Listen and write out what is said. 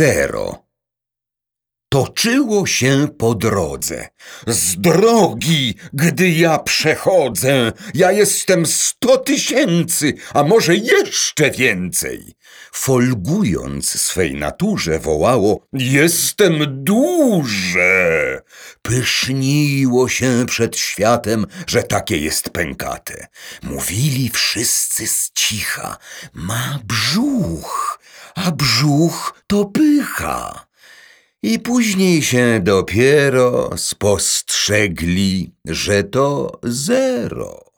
zero. Toczyło się po drodze. Z drogi, gdy ja przechodzę, ja jestem sto tysięcy, a może jeszcze więcej. Folgując swej naturze wołało, jestem duże. Pyszniło się przed światem, że takie jest pękate. Mówili wszyscy z cicha, ma brzuch, a brzuch to pycha. I później się dopiero spostrzegli, że to zero.